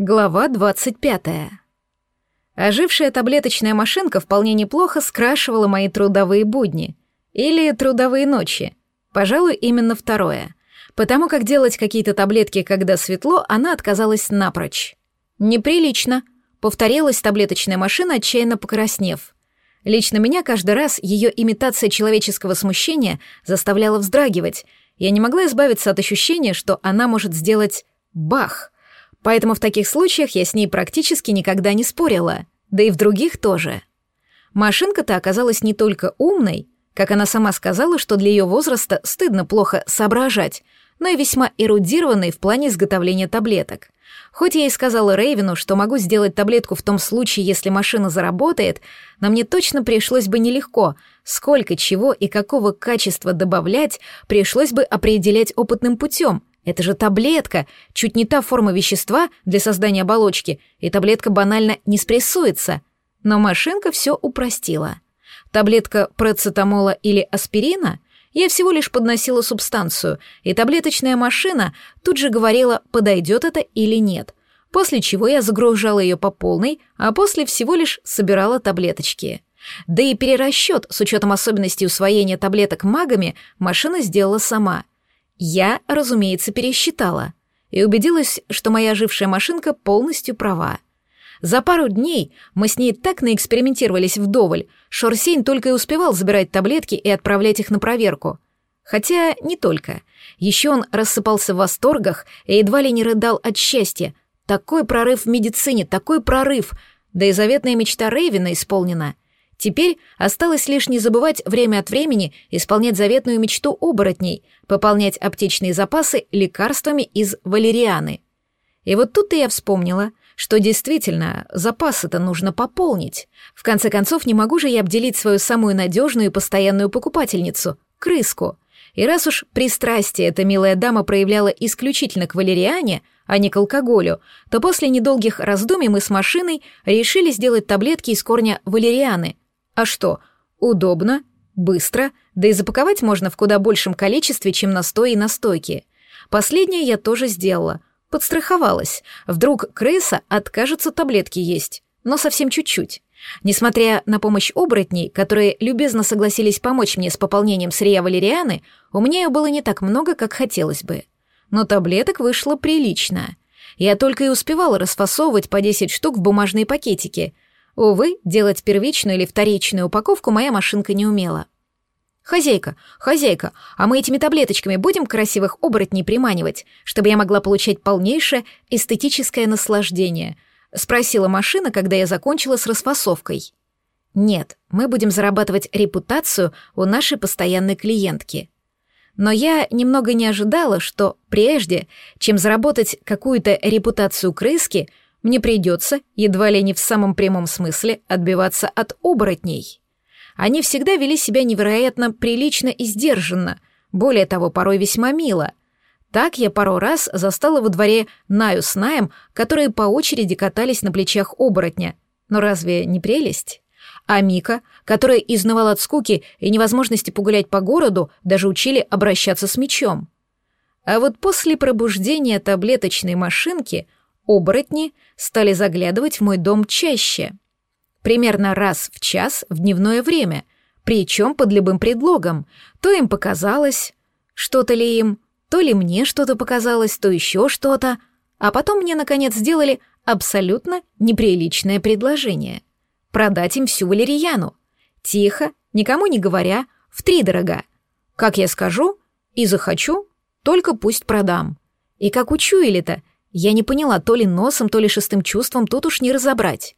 Глава 25. Ожившая таблеточная машинка вполне неплохо скрашивала мои трудовые будни. Или трудовые ночи. Пожалуй, именно второе. Потому как делать какие-то таблетки, когда светло, она отказалась напрочь. «Неприлично», — повторилась таблеточная машина, отчаянно покраснев. Лично меня каждый раз ее имитация человеческого смущения заставляла вздрагивать. Я не могла избавиться от ощущения, что она может сделать «бах», Поэтому в таких случаях я с ней практически никогда не спорила, да и в других тоже. Машинка-то оказалась не только умной, как она сама сказала, что для ее возраста стыдно плохо соображать, но и весьма эрудированной в плане изготовления таблеток. Хоть я и сказала Рейвину, что могу сделать таблетку в том случае, если машина заработает, но мне точно пришлось бы нелегко. Сколько чего и какого качества добавлять, пришлось бы определять опытным путем, это же таблетка, чуть не та форма вещества для создания оболочки, и таблетка банально не спрессуется. Но машинка все упростила. Таблетка процетамола или аспирина я всего лишь подносила субстанцию, и таблеточная машина тут же говорила, подойдет это или нет. После чего я загружала ее по полной, а после всего лишь собирала таблеточки. Да и перерасчет с учетом особенностей усвоения таблеток магами машина сделала сама — я, разумеется, пересчитала и убедилась, что моя ожившая машинка полностью права. За пару дней мы с ней так наэкспериментировались вдоволь, Шорсейн только и успевал забирать таблетки и отправлять их на проверку. Хотя не только. Еще он рассыпался в восторгах и едва ли не рыдал от счастья. Такой прорыв в медицине, такой прорыв! Да и заветная мечта Рейвена исполнена — Теперь осталось лишь не забывать время от времени исполнять заветную мечту оборотней, пополнять аптечные запасы лекарствами из валерианы. И вот тут-то я вспомнила, что действительно запасы-то нужно пополнить. В конце концов, не могу же я обделить свою самую надежную и постоянную покупательницу — крыску. И раз уж пристрастие эта милая дама проявляла исключительно к валериане, а не к алкоголю, то после недолгих раздумий мы с машиной решили сделать таблетки из корня валерианы — а что, удобно, быстро, да и запаковать можно в куда большем количестве, чем настой и настойки. Последнее я тоже сделала. Подстраховалась. Вдруг крыса откажется таблетки есть, но совсем чуть-чуть. Несмотря на помощь оборотней, которые любезно согласились помочь мне с пополнением сырья валерианы, у меня ее было не так много, как хотелось бы. Но таблеток вышло прилично. Я только и успевала расфасовывать по 10 штук в бумажные пакетики — Увы, делать первичную или вторичную упаковку моя машинка не умела. «Хозяйка, хозяйка, а мы этими таблеточками будем красивых оборотней приманивать, чтобы я могла получать полнейшее эстетическое наслаждение?» — спросила машина, когда я закончила с расфасовкой. «Нет, мы будем зарабатывать репутацию у нашей постоянной клиентки». Но я немного не ожидала, что прежде, чем заработать какую-то репутацию крыски — мне придется, едва ли не в самом прямом смысле, отбиваться от оборотней. Они всегда вели себя невероятно прилично и сдержанно, более того, порой весьма мило. Так я пару раз застала во дворе Наю с Наем, которые по очереди катались на плечах оборотня. Но разве не прелесть? А Мика, которая изнывала от скуки и невозможности погулять по городу, даже учили обращаться с мечом. А вот после пробуждения таблеточной машинки — оборотни стали заглядывать в мой дом чаще. Примерно раз в час в дневное время, причем под любым предлогом. То им показалось, что-то ли им, то ли мне что-то показалось, то еще что-то. А потом мне, наконец, сделали абсолютно неприличное предложение. Продать им всю валерьяну. Тихо, никому не говоря, в три дорога. Как я скажу и захочу, только пусть продам. И как учуяли-то, я не поняла, то ли носом, то ли шестым чувством тут уж не разобрать.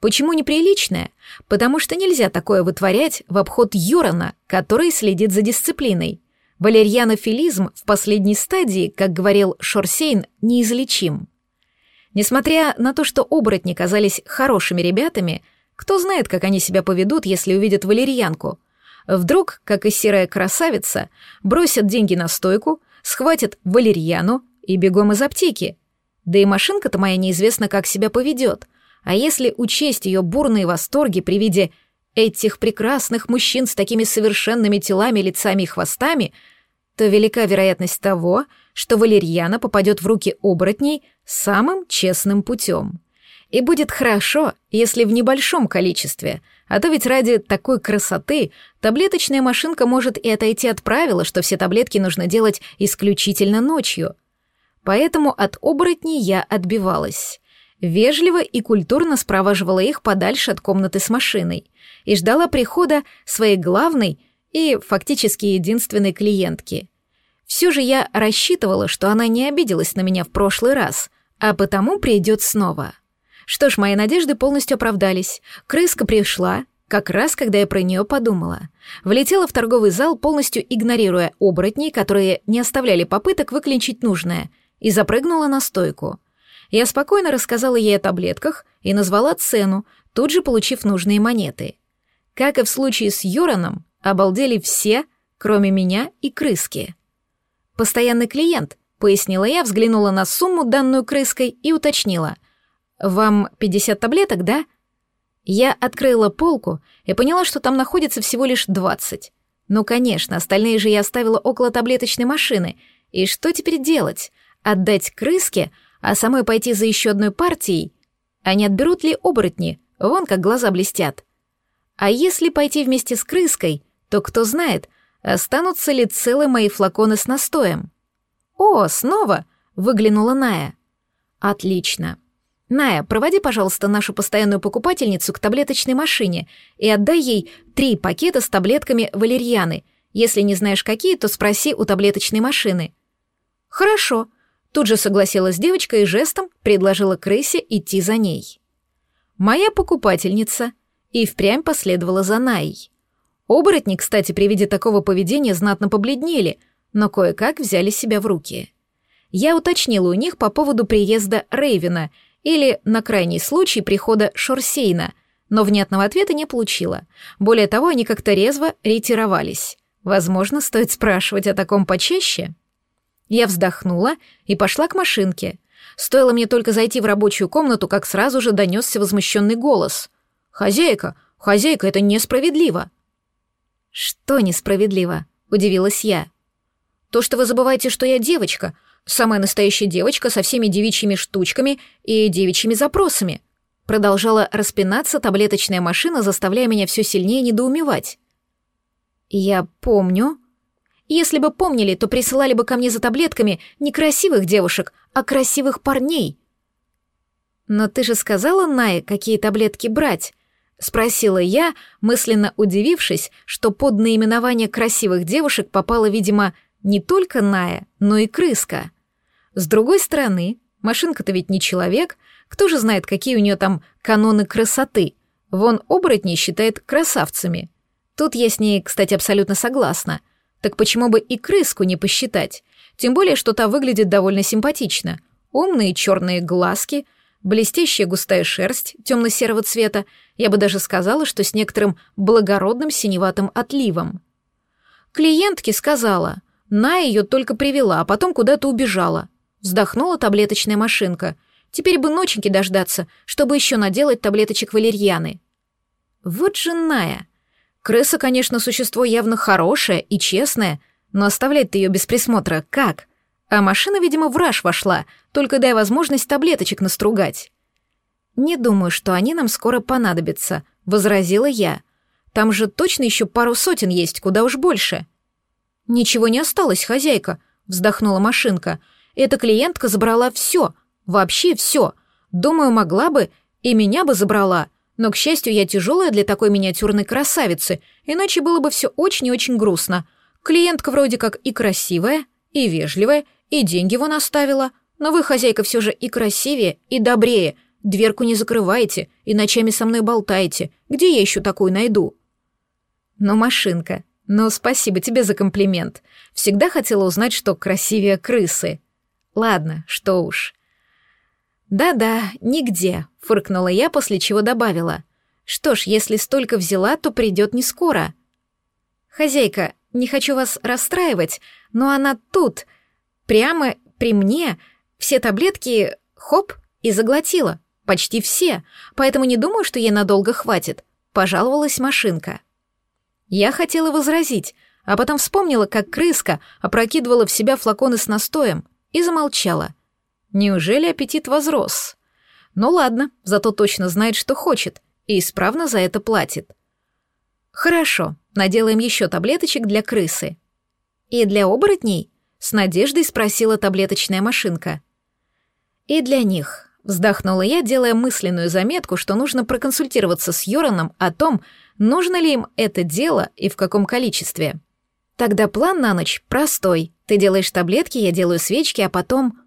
Почему неприличное? Потому что нельзя такое вытворять в обход Йорона, который следит за дисциплиной. Валерьянофилизм в последней стадии, как говорил Шорсейн, неизлечим. Несмотря на то, что оборотни казались хорошими ребятами, кто знает, как они себя поведут, если увидят валерьянку. Вдруг, как и серая красавица, бросят деньги на стойку, схватят валерьяну и бегом из аптеки — да и машинка-то моя неизвестно, как себя поведет. А если учесть ее бурные восторги при виде этих прекрасных мужчин с такими совершенными телами, лицами и хвостами, то велика вероятность того, что валерьяна попадет в руки оборотней самым честным путем. И будет хорошо, если в небольшом количестве, а то ведь ради такой красоты таблеточная машинка может и отойти от правила, что все таблетки нужно делать исключительно ночью. Поэтому от оборотней я отбивалась. Вежливо и культурно спроваживала их подальше от комнаты с машиной и ждала прихода своей главной и фактически единственной клиентки. Все же я рассчитывала, что она не обиделась на меня в прошлый раз, а потому придет снова. Что ж, мои надежды полностью оправдались. Крыска пришла, как раз когда я про нее подумала. Влетела в торговый зал, полностью игнорируя оборотней, которые не оставляли попыток выклинчить нужное, и запрыгнула на стойку. Я спокойно рассказала ей о таблетках и назвала цену, тут же получив нужные монеты. Как и в случае с Юраном, обалдели все, кроме меня и крыски. «Постоянный клиент», — пояснила я, взглянула на сумму, данную крыской, и уточнила. «Вам 50 таблеток, да?» Я открыла полку и поняла, что там находится всего лишь 20. Ну, конечно, остальные же я оставила около таблеточной машины. И что теперь делать? Отдать крыске, а самой пойти за еще одной партией? А не отберут ли оборотни? Вон как глаза блестят. А если пойти вместе с крыской, то кто знает, останутся ли целы мои флаконы с настоем. «О, снова!» — выглянула Ная. «Отлично. Ная, проводи, пожалуйста, нашу постоянную покупательницу к таблеточной машине и отдай ей три пакета с таблетками валерьяны. Если не знаешь какие, то спроси у таблеточной машины». «Хорошо», — тут же согласилась девочка и жестом предложила крысе идти за ней. Моя покупательница и впрямь последовала за Наей. Оборотни, кстати, при виде такого поведения знатно побледнели, но кое-как взяли себя в руки. Я уточнила у них по поводу приезда Рейвена — или, на крайний случай, прихода Шорсейна, но внятного ответа не получила. Более того, они как-то резво ретировались. Возможно, стоит спрашивать о таком почаще? Я вздохнула и пошла к машинке. Стоило мне только зайти в рабочую комнату, как сразу же донесся возмущенный голос. «Хозяйка, хозяйка, это несправедливо!» «Что несправедливо?» — удивилась я. «То, что вы забываете, что я девочка, Самая настоящая девочка со всеми девичьими штучками и девичьими запросами. Продолжала распинаться таблеточная машина, заставляя меня все сильнее недоумевать. Я помню. Если бы помнили, то присылали бы ко мне за таблетками не красивых девушек, а красивых парней. Но ты же сказала, Най, какие таблетки брать? Спросила я, мысленно удивившись, что под наименование красивых девушек попала, видимо, не только Ная, но и крыска. С другой стороны, машинка-то ведь не человек, кто же знает, какие у нее там каноны красоты. Вон оборотней считает красавцами. Тут я с ней, кстати, абсолютно согласна. Так почему бы и крыску не посчитать? Тем более, что та выглядит довольно симпатично. Умные черные глазки, блестящая густая шерсть темно-серого цвета, я бы даже сказала, что с некоторым благородным синеватым отливом. Клиентке сказала — на ее только привела, а потом куда-то убежала. Вздохнула таблеточная машинка. Теперь бы ноченьки дождаться, чтобы еще наделать таблеточек валерьяны. Вот же Ная. Крыса, конечно, существо явно хорошее и честное, но оставлять-то ее без присмотра как? А машина, видимо, в раж вошла, только дай возможность таблеточек настругать. «Не думаю, что они нам скоро понадобятся», — возразила я. «Там же точно еще пару сотен есть, куда уж больше». «Ничего не осталось, хозяйка», — вздохнула машинка. «Эта клиентка забрала все, вообще все. Думаю, могла бы, и меня бы забрала. Но, к счастью, я тяжелая для такой миниатюрной красавицы, иначе было бы все очень и очень грустно. Клиентка вроде как и красивая, и вежливая, и деньги вон оставила. Но вы, хозяйка, все же и красивее, и добрее. Дверку не закрываете, и ночами со мной болтаете. Где я еще такую найду?» Но машинка, «Ну, спасибо тебе за комплимент. Всегда хотела узнать, что красивее крысы. Ладно, что уж». «Да-да, нигде», — фыркнула я, после чего добавила. «Что ж, если столько взяла, то придет не скоро». «Хозяйка, не хочу вас расстраивать, но она тут, прямо при мне, все таблетки, хоп, и заглотила. Почти все, поэтому не думаю, что ей надолго хватит», — пожаловалась машинка. Я хотела возразить, а потом вспомнила, как крыска опрокидывала в себя флаконы с настоем, и замолчала. Неужели аппетит возрос? Ну ладно, зато точно знает, что хочет, и исправно за это платит. Хорошо, наделаем еще таблеточек для крысы. И для оборотней? С надеждой спросила таблеточная машинка. И для них, вздохнула я, делая мысленную заметку, что нужно проконсультироваться с Йораном о том, нужно ли им это дело и в каком количестве. Тогда план на ночь простой. Ты делаешь таблетки, я делаю свечки, а потом...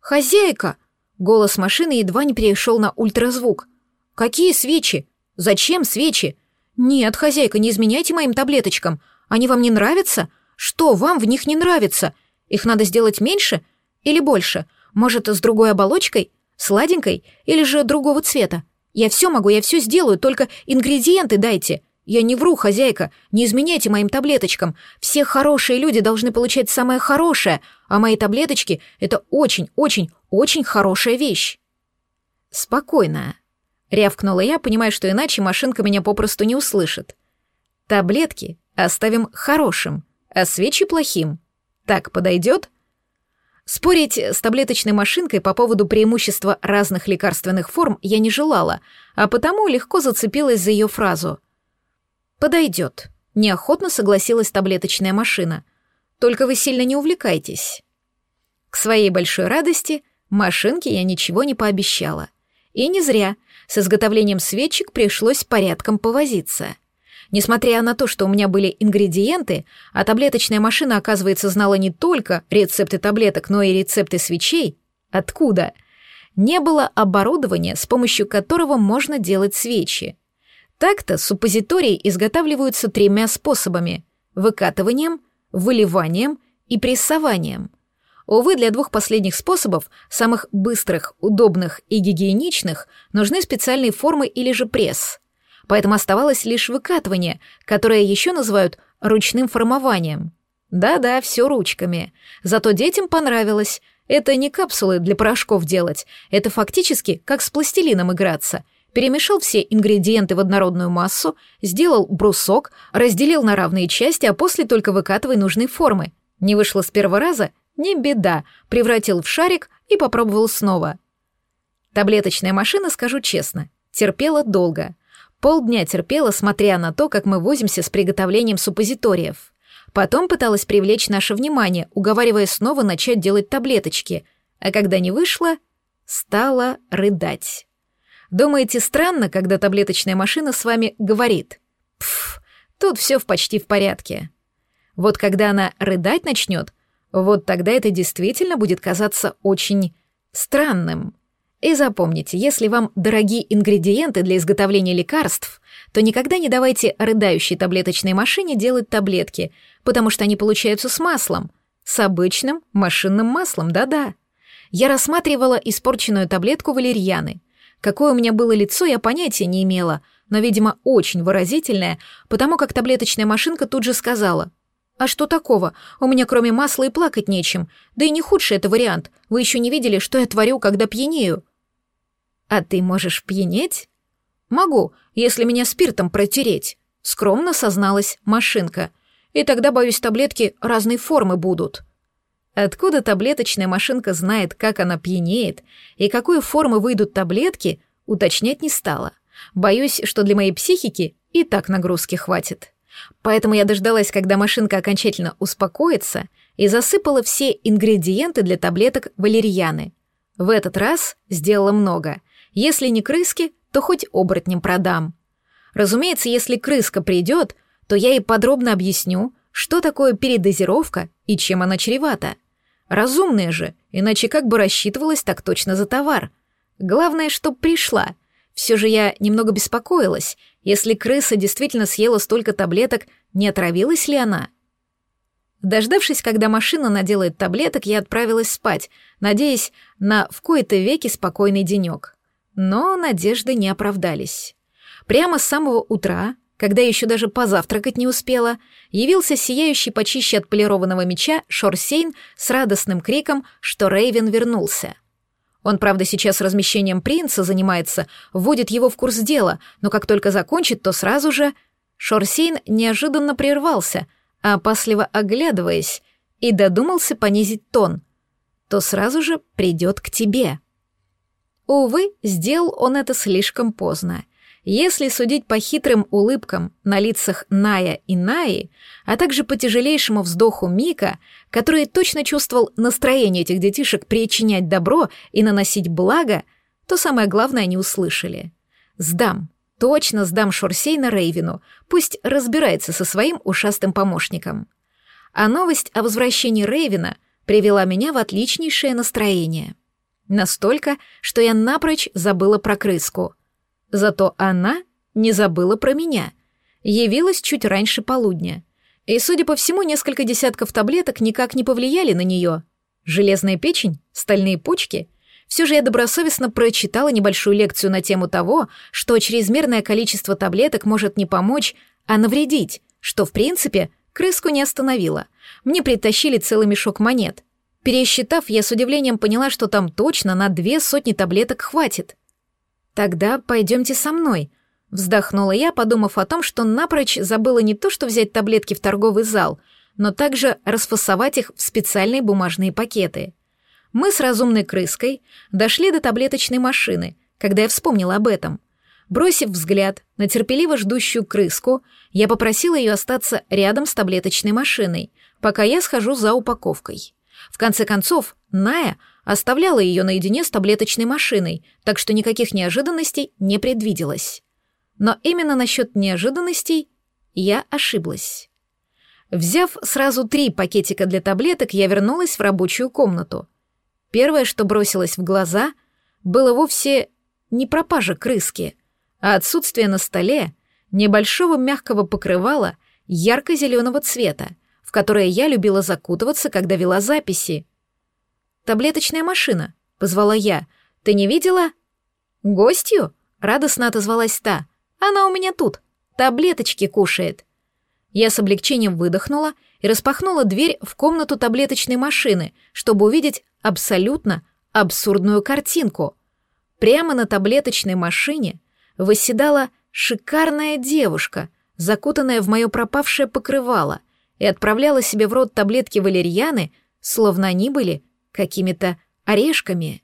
«Хозяйка!» Голос машины едва не перешел на ультразвук. «Какие свечи? Зачем свечи? Нет, хозяйка, не изменяйте моим таблеточкам. Они вам не нравятся? Что вам в них не нравится? Их надо сделать меньше или больше? Может, с другой оболочкой? Сладенькой? Или же другого цвета? Я все могу, я все сделаю, только ингредиенты дайте. Я не вру, хозяйка, не изменяйте моим таблеточкам. Все хорошие люди должны получать самое хорошее, а мои таблеточки — это очень-очень очень хорошая вещь. Спокойно. Рявкнула я, понимая, что иначе машинка меня попросту не услышит. Таблетки оставим хорошим, а свечи плохим. Так подойдет? Спорить с таблеточной машинкой по поводу преимущества разных лекарственных форм я не желала, а потому легко зацепилась за ее фразу. «Подойдет», — неохотно согласилась таблеточная машина. «Только вы сильно не увлекайтесь». К своей большой радости Машинке я ничего не пообещала. И не зря. С изготовлением свечек пришлось порядком повозиться. Несмотря на то, что у меня были ингредиенты, а таблеточная машина, оказывается, знала не только рецепты таблеток, но и рецепты свечей, откуда? Не было оборудования, с помощью которого можно делать свечи. Так-то суппозитории изготавливаются тремя способами – выкатыванием, выливанием и прессованием – Увы, для двух последних способов, самых быстрых, удобных и гигиеничных, нужны специальные формы или же пресс. Поэтому оставалось лишь выкатывание, которое еще называют ручным формованием. Да-да, все ручками. Зато детям понравилось. Это не капсулы для порошков делать, это фактически как с пластилином играться. Перемешал все ингредиенты в однородную массу, сделал брусок, разделил на равные части, а после только выкатывай нужные формы. Не вышло с первого раза, не беда, превратил в шарик и попробовал снова. Таблеточная машина, скажу честно, терпела долго. Полдня терпела, смотря на то, как мы возимся с приготовлением суппозиториев. Потом пыталась привлечь наше внимание, уговаривая снова начать делать таблеточки, а когда не вышло, стала рыдать. Думаете, странно, когда таблеточная машина с вами говорит? Пф, тут все в почти в порядке. Вот когда она рыдать начнет, вот тогда это действительно будет казаться очень странным. И запомните, если вам дорогие ингредиенты для изготовления лекарств, то никогда не давайте рыдающей таблеточной машине делать таблетки, потому что они получаются с маслом, с обычным машинным маслом, да-да. Я рассматривала испорченную таблетку валерьяны. Какое у меня было лицо, я понятия не имела, но, видимо, очень выразительное, потому как таблеточная машинка тут же сказала «А что такого? У меня кроме масла и плакать нечем. Да и не худший это вариант. Вы еще не видели, что я творю, когда пьянею?» «А ты можешь пьянеть?» «Могу, если меня спиртом протереть», — скромно созналась машинка. «И тогда, боюсь, таблетки разной формы будут». Откуда таблеточная машинка знает, как она пьянеет и какой формы выйдут таблетки, уточнять не стала. Боюсь, что для моей психики и так нагрузки хватит. Поэтому я дождалась, когда машинка окончательно успокоится, и засыпала все ингредиенты для таблеток валерьяны. В этот раз сделала много. Если не крыски, то хоть оборотнем продам. Разумеется, если крыска придет, то я ей подробно объясню, что такое передозировка и чем она чревата. Разумная же, иначе как бы рассчитывалась так точно за товар. Главное, чтоб пришла — все же я немного беспокоилась, если крыса действительно съела столько таблеток, не отравилась ли она? Дождавшись, когда машина наделает таблеток, я отправилась спать, надеясь на в кои-то веки спокойный денек. Но надежды не оправдались. Прямо с самого утра, когда еще даже позавтракать не успела, явился сияющий почище отполированного меча Шорсейн с радостным криком, что Рейвен вернулся — он, правда, сейчас размещением принца занимается, вводит его в курс дела, но как только закончит, то сразу же... Шорсейн неожиданно прервался, опасливо оглядываясь, и додумался понизить тон. то сразу же придет к тебе. Увы, сделал он это слишком поздно. Если судить по хитрым улыбкам на лицах Ная и Наи, а также по тяжелейшему вздоху Мика, который точно чувствовал настроение этих детишек причинять добро и наносить благо, то самое главное они услышали. «Сдам, точно сдам Шурсейна Рейвину, пусть разбирается со своим ушастым помощником». А новость о возвращении Рейвина привела меня в отличнейшее настроение. Настолько, что я напрочь забыла про крыску. Зато она не забыла про меня. Явилась чуть раньше полудня. И, судя по всему, несколько десятков таблеток никак не повлияли на нее. Железная печень, стальные почки. Все же я добросовестно прочитала небольшую лекцию на тему того, что чрезмерное количество таблеток может не помочь, а навредить, что, в принципе, крыску не остановило. Мне притащили целый мешок монет. Пересчитав, я с удивлением поняла, что там точно на две сотни таблеток хватит. «Тогда пойдемте со мной», — вздохнула я, подумав о том, что напрочь забыла не то, что взять таблетки в торговый зал, но также расфасовать их в специальные бумажные пакеты. Мы с разумной крыской дошли до таблеточной машины, когда я вспомнила об этом. Бросив взгляд на терпеливо ждущую крыску, я попросила ее остаться рядом с таблеточной машиной, пока я схожу за упаковкой. В конце концов, Ная оставляла ее наедине с таблеточной машиной, так что никаких неожиданностей не предвиделось. Но именно насчет неожиданностей я ошиблась. Взяв сразу три пакетика для таблеток, я вернулась в рабочую комнату. Первое, что бросилось в глаза, было вовсе не пропажа крыски, а отсутствие на столе небольшого мягкого покрывала ярко-зеленого цвета, в которое я любила закутываться, когда вела записи. «Таблеточная машина», — позвала я. «Ты не видела?» «Гостью?» — радостно отозвалась та. «Она у меня тут. Таблеточки кушает». Я с облегчением выдохнула и распахнула дверь в комнату таблеточной машины, чтобы увидеть абсолютно абсурдную картинку. Прямо на таблеточной машине восседала шикарная девушка, закутанная в мое пропавшее покрывало, и отправляла себе в рот таблетки валерьяны, словно они были какими-то орешками.